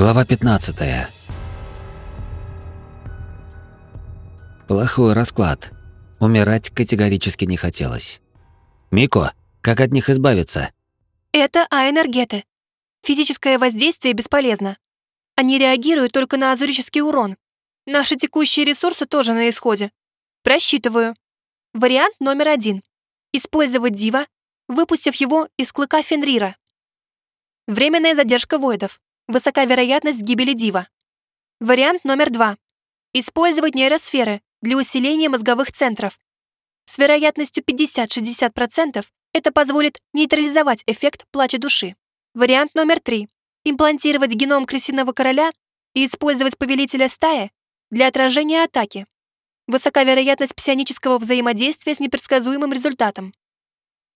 Глава 15. Плохой расклад. Умирать категорически не хотелось. Мико, как от них избавиться? Это аэнергеты. Физическое воздействие бесполезно. Они реагируют только на азурический урон. Наши текущие ресурсы тоже на исходе. Просчитываю. Вариант номер один. Использовать дива, выпустив его из клыка Фенрира. Временная задержка воидов. Высока вероятность гибели дива. Вариант номер два. Использовать нейросферы для усиления мозговых центров. С вероятностью 50-60% это позволит нейтрализовать эффект плача души. Вариант номер три. Имплантировать геном крысиного короля и использовать повелителя стаи для отражения атаки. Высока вероятность псионического взаимодействия с непредсказуемым результатом.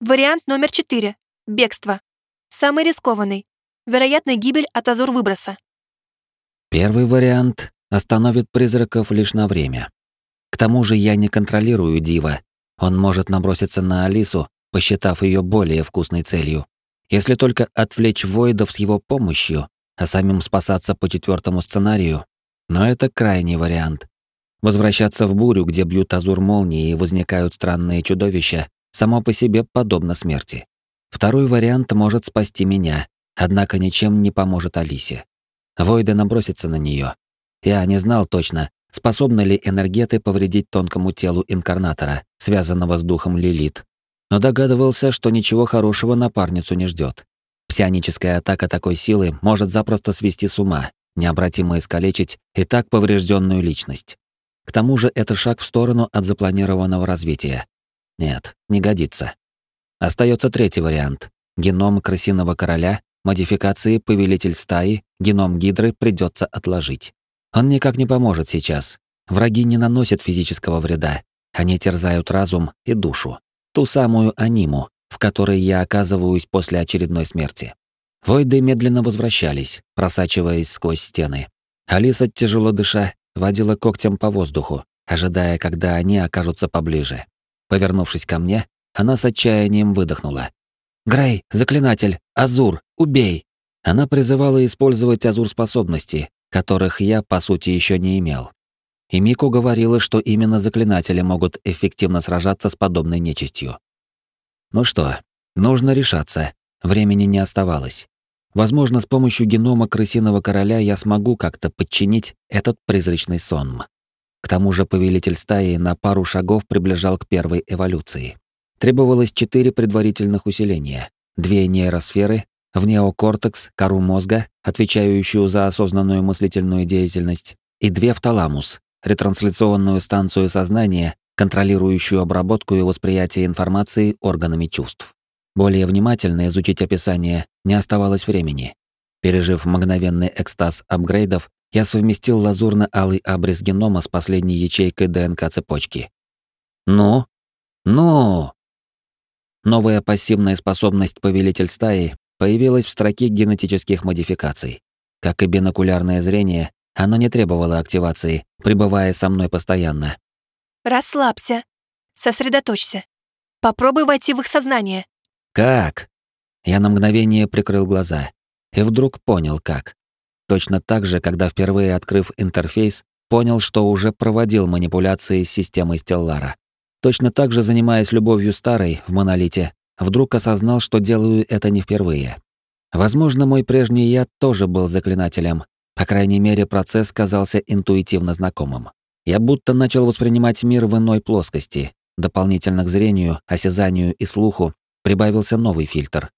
Вариант номер четыре. Бегство. Самый рискованный, вероятная гибель от азур выброса. Первый вариант остановит призраков лишь на время. К тому же я не контролирую Дива. Он может наброситься на Алису, посчитав ее более вкусной целью. Если только отвлечь воидов с его помощью, а самим спасаться по четвертому сценарию. Но это крайний вариант. Возвращаться в бурю, где бьют азур молнии и возникают странные чудовища, само по себе подобно смерти. Второй вариант может спасти меня, однако ничем не поможет Алисе. Войды набросятся на нее. Я не знал точно, способны ли энергеты повредить тонкому телу инкарнатора, связанного с духом Лилит. Но догадывался, что ничего хорошего напарницу не ждет. Псионическая атака такой силы может запросто свести с ума, необратимо искалечить и так поврежденную личность. К тому же это шаг в сторону от запланированного развития. Нет, не годится. Остается третий вариант. Геном крысиного короля Модификации повелитель стаи, геном гидры придется отложить. Он никак не поможет сейчас. Враги не наносят физического вреда. Они терзают разум и душу. Ту самую аниму, в которой я оказываюсь после очередной смерти. Войды медленно возвращались, просачиваясь сквозь стены. Алиса, тяжело дыша, водила когтем по воздуху, ожидая, когда они окажутся поближе. Повернувшись ко мне, она с отчаянием выдохнула. «Грей, заклинатель, Азур, убей!» Она призывала использовать Азур-способности, которых я, по сути, еще не имел. И Мико говорила, что именно заклинатели могут эффективно сражаться с подобной нечистью. Ну что, нужно решаться, времени не оставалось. Возможно, с помощью генома крысиного короля я смогу как-то подчинить этот призрачный сон. К тому же повелитель стаи на пару шагов приближал к первой эволюции. Требовалось четыре предварительных усиления. Две нейросферы, в неокортекс, кору мозга, отвечающую за осознанную мыслительную деятельность, и две в таламус, ретрансляционную станцию сознания, контролирующую обработку и восприятие информации органами чувств. Более внимательно изучить описание не оставалось времени. Пережив мгновенный экстаз апгрейдов, я совместил лазурно-алый абрис генома с последней ячейкой ДНК-цепочки. «Ну? Ну!» Новая пассивная способность повелитель стаи появилась в строке генетических модификаций. Как и бинокулярное зрение, оно не требовало активации, пребывая со мной постоянно. Расслабься. Сосредоточься. Попробуй войти в их сознание. Как? Я на мгновение прикрыл глаза и вдруг понял, как. Точно так же, когда впервые открыв интерфейс, понял, что уже проводил манипуляции с системой Стеллара. Точно так же, занимаясь любовью старой в монолите, вдруг осознал, что делаю это не впервые. Возможно, мой прежний я тоже был заклинателем. По крайней мере, процесс казался интуитивно знакомым. Я будто начал воспринимать мир в иной плоскости. Дополнительно к зрению, осязанию и слуху прибавился новый фильтр.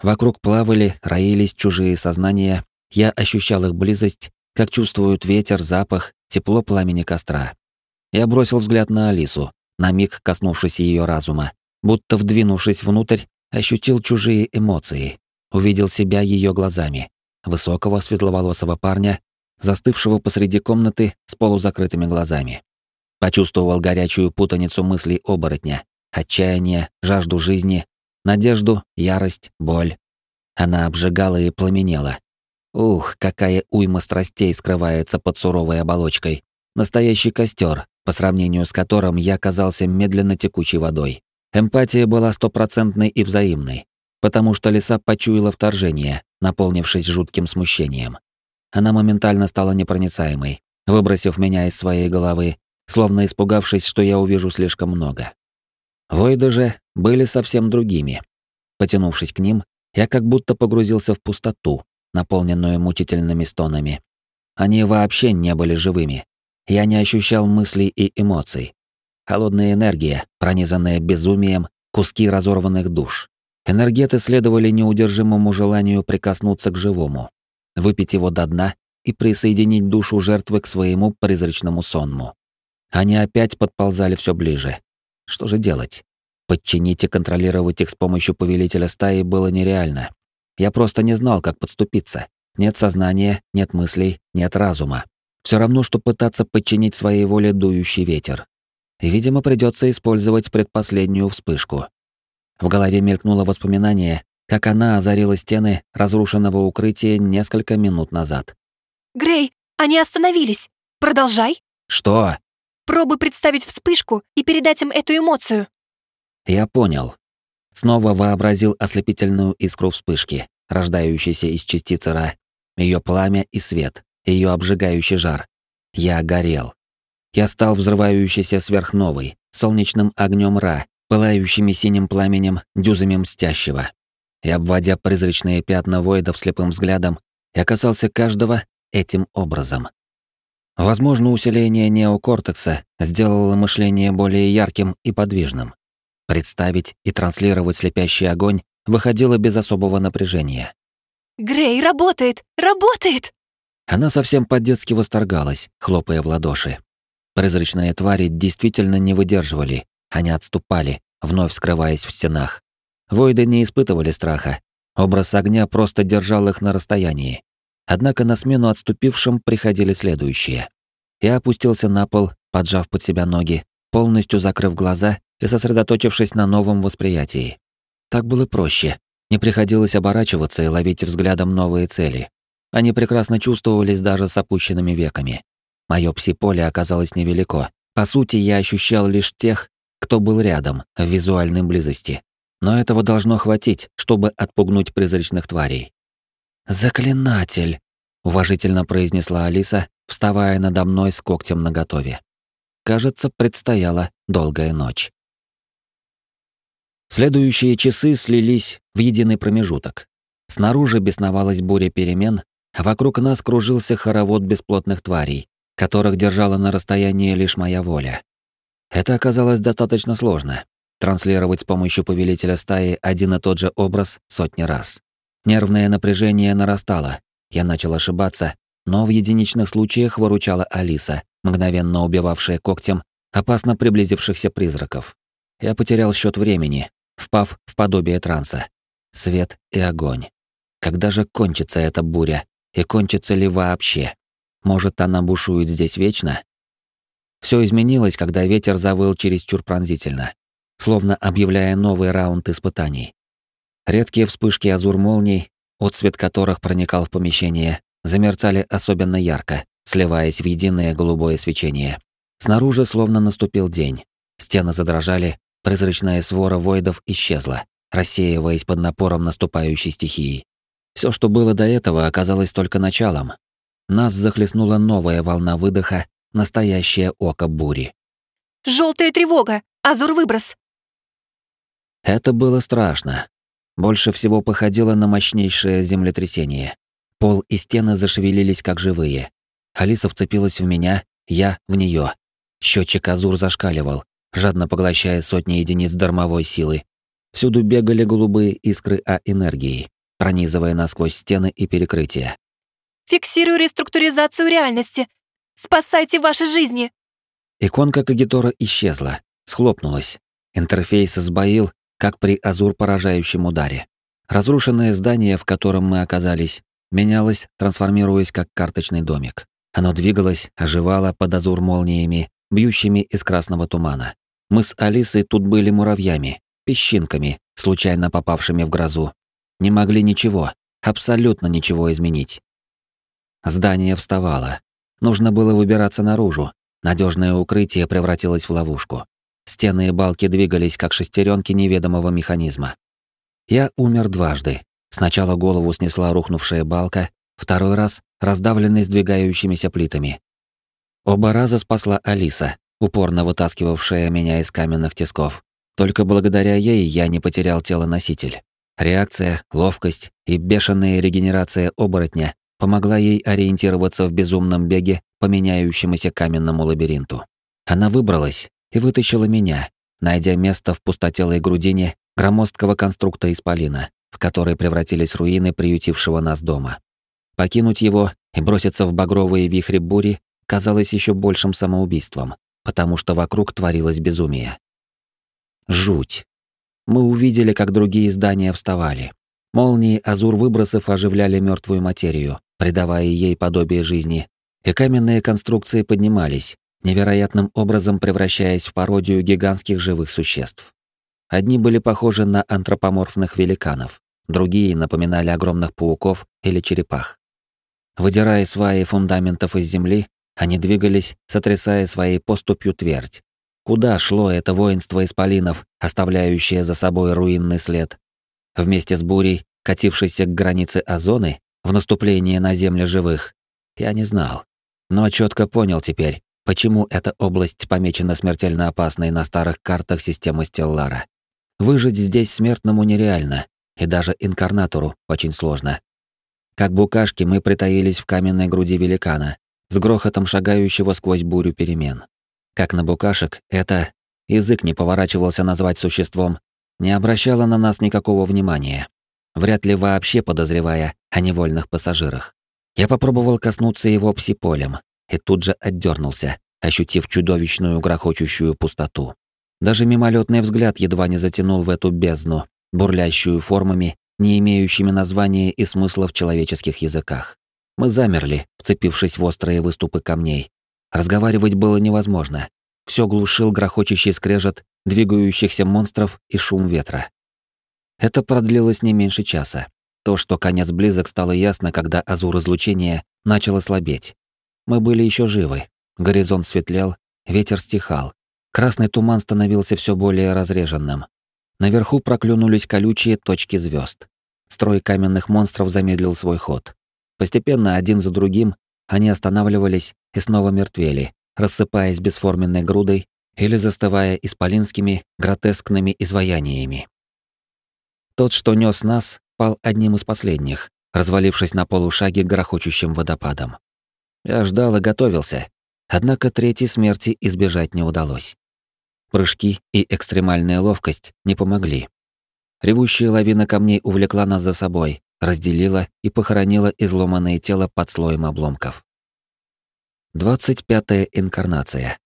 Вокруг плавали, роились чужие сознания. Я ощущал их близость, как чувствуют ветер, запах, тепло пламени костра. Я бросил взгляд на Алису, на миг коснувшись ее разума, будто вдвинувшись внутрь, ощутил чужие эмоции, увидел себя ее глазами, высокого светловолосого парня, застывшего посреди комнаты с полузакрытыми глазами. Почувствовал горячую путаницу мыслей оборотня, отчаяние, жажду жизни, надежду, ярость, боль. Она обжигала и пламенела. Ух, какая уйма страстей скрывается под суровой оболочкой. Настоящий костер, по сравнению с которым я казался медленно текучей водой. Эмпатия была стопроцентной и взаимной, потому что лиса почуяла вторжение, наполнившись жутким смущением. она моментально стала непроницаемой, выбросив меня из своей головы, словно испугавшись, что я увижу слишком много. Войды же были совсем другими. Потянувшись к ним, я как будто погрузился в пустоту, наполненную мучительными стонами. Они вообще не были живыми. Я не ощущал мыслей и эмоций. Холодная энергия, пронизанная безумием, куски разорванных душ. Энергеты следовали неудержимому желанию прикоснуться к живому, выпить его до дна и присоединить душу жертвы к своему призрачному сонму. Они опять подползали все ближе. Что же делать? Подчинить и контролировать их с помощью повелителя стаи было нереально. Я просто не знал, как подступиться. Нет сознания, нет мыслей, нет разума. Все равно, что пытаться подчинить своей воле дующий ветер. И, видимо, придется использовать предпоследнюю вспышку. В голове мелькнуло воспоминание, как она озарила стены разрушенного укрытия несколько минут назад. «Грей, они остановились! Продолжай!» «Что?» Пробуй представить вспышку и передать им эту эмоцию. Я понял. Снова вообразил ослепительную искру вспышки, рождающейся из частицы Ра, ее пламя и свет, ее обжигающий жар. Я горел. Я стал взрывающейся сверхновой, солнечным огнем Ра, пылающими синим пламенем дюзами мстящего. И обводя призрачные пятна воидов слепым взглядом, я касался каждого этим образом. Возможно, усиление неокортекса сделало мышление более ярким и подвижным. Представить и транслировать слепящий огонь выходило без особого напряжения. «Грей, работает! Работает!» Она совсем по-детски восторгалась, хлопая в ладоши. Призрачные твари действительно не выдерживали, они отступали, вновь скрываясь в стенах. Войды не испытывали страха. Образ огня просто держал их на расстоянии. Однако на смену отступившим приходили следующие. Я опустился на пол, поджав под себя ноги, полностью закрыв глаза и сосредоточившись на новом восприятии. Так было проще. Не приходилось оборачиваться и ловить взглядом новые цели. Они прекрасно чувствовались даже с опущенными веками. Моё пси-поле оказалось невелико. По сути, я ощущал лишь тех, кто был рядом, в визуальной близости. Но этого должно хватить, чтобы отпугнуть призрачных тварей. «Заклинатель!» — уважительно произнесла Алиса, вставая надо мной с когтем наготове. Кажется, предстояла долгая ночь. Следующие часы слились в единый промежуток. Снаружи бесновалась буря перемен, а вокруг нас кружился хоровод бесплотных тварей, которых держала на расстоянии лишь моя воля. Это оказалось достаточно сложно — транслировать с помощью повелителя стаи один и тот же образ сотни раз. Нервное напряжение нарастало. Я начал ошибаться, но в единичных случаях выручала Алиса, мгновенно убивавшая когтем опасно приблизившихся призраков. Я потерял счет времени, впав в подобие транса. Свет и огонь. Когда же кончится эта буря? И кончится ли вообще? Может, она бушует здесь вечно? Все изменилось, когда ветер завыл чересчур пронзительно, словно объявляя новый раунд испытаний. Редкие вспышки азур-молний, отсвет которых проникал в помещение, замерцали особенно ярко, сливаясь в единое голубое свечение. Снаружи словно наступил день. Стены задрожали, призрачная свора воидов исчезла, рассеиваясь под напором наступающей стихии. Все, что было до этого, оказалось только началом. Нас захлестнула новая волна выдоха, настоящее око бури. Желтая тревога! Азур-выброс!» Это было страшно. Больше всего походило на мощнейшее землетрясение. Пол и стены зашевелились как живые. Алиса вцепилась в меня, я в нее. Счетчик Азур зашкаливал, жадно поглощая сотни единиц дармовой силы. Всюду бегали голубые искры А-энергии, пронизывая насквозь стены и перекрытия. «Фиксирую реструктуризацию реальности! Спасайте ваши жизни!» Иконка Кагитора исчезла, схлопнулась. Интерфейс сбоил, как при азур поражающем ударе. Разрушенное здание, в котором мы оказались, менялось, трансформируясь как карточный домик. Оно двигалось, оживало под азур молниями, бьющими из красного тумана. Мы с Алисой тут были муравьями, песчинками, случайно попавшими в грозу. Не могли ничего, абсолютно ничего изменить. Здание вставало. Нужно было выбираться наружу. Надежное укрытие превратилось в ловушку. Стены и балки двигались, как шестеренки неведомого механизма. Я умер дважды. Сначала голову снесла рухнувшая балка, второй раз раздавленный сдвигающимися плитами. Оба раза спасла Алиса, упорно вытаскивавшая меня из каменных тисков. Только благодаря ей я не потерял тело-носитель. Реакция, ловкость и бешеная регенерация оборотня помогла ей ориентироваться в безумном беге по меняющемуся каменному лабиринту. Она выбралась и вытащила меня, найдя место в пустотелой грудине громоздкого конструкта исполина, в который превратились руины приютившего нас дома. Покинуть его и броситься в багровые вихри бури казалось еще большим самоубийством, потому что вокруг творилось безумие. Жуть. Мы увидели, как другие здания вставали. Молнии азур выбросов оживляли мертвую материю, придавая ей подобие жизни, и каменные конструкции поднимались, невероятным образом превращаясь в пародию гигантских живых существ. Одни были похожи на антропоморфных великанов, другие напоминали огромных пауков или черепах. Выдирая сваи фундаментов из земли, они двигались, сотрясая своей поступью твердь. Куда шло это воинство исполинов, оставляющее за собой руинный след? Вместе с бурей, катившейся к границе озоны, в наступление на землю живых, я не знал. Но четко понял теперь, почему эта область помечена смертельно опасной на старых картах системы Стеллара. Выжить здесь смертному нереально, и даже инкарнатору очень сложно. Как букашки мы притаились в каменной груди великана, с грохотом шагающего сквозь бурю перемен. Как на букашек, это, язык не поворачивался назвать существом, не обращало на нас никакого внимания, вряд ли вообще подозревая о невольных пассажирах. Я попробовал коснуться его псиполем, и тут же отдернулся, ощутив чудовищную грохочущую пустоту. Даже мимолетный взгляд едва не затянул в эту бездну, бурлящую формами, не имеющими названия и смысла в человеческих языках. Мы замерли, вцепившись в острые выступы камней. Разговаривать было невозможно. Все глушил грохочущий скрежет двигающихся монстров и шум ветра. Это продлилось не меньше часа. То, что конец близок, стало ясно, когда азур излучения начало слабеть. Мы были еще живы. Горизонт светлел, ветер стихал. Красный туман становился все более разреженным. Наверху проклюнулись колючие точки звезд. Строй каменных монстров замедлил свой ход. Постепенно, один за другим, они останавливались и снова мертвели, рассыпаясь бесформенной грудой или застывая исполинскими, гротескными изваяниями. Тот, что нес нас, пал одним из последних, развалившись на полушаге грохочущим водопадом. Я ждал и готовился. Однако третьей смерти избежать не удалось. Прыжки и экстремальная ловкость не помогли. Ревущая лавина камней увлекла нас за собой, разделила и похоронила изломанное тело под слоем обломков. Двадцать пятая инкарнация.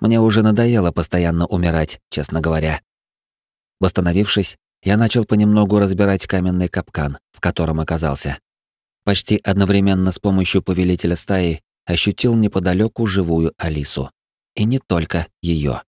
Мне уже надоело постоянно умирать, честно говоря. Восстановившись, я начал понемногу разбирать каменный капкан, в котором оказался. Почти одновременно с помощью повелителя стаи ощутил неподалеку живую Алису. И не только ее.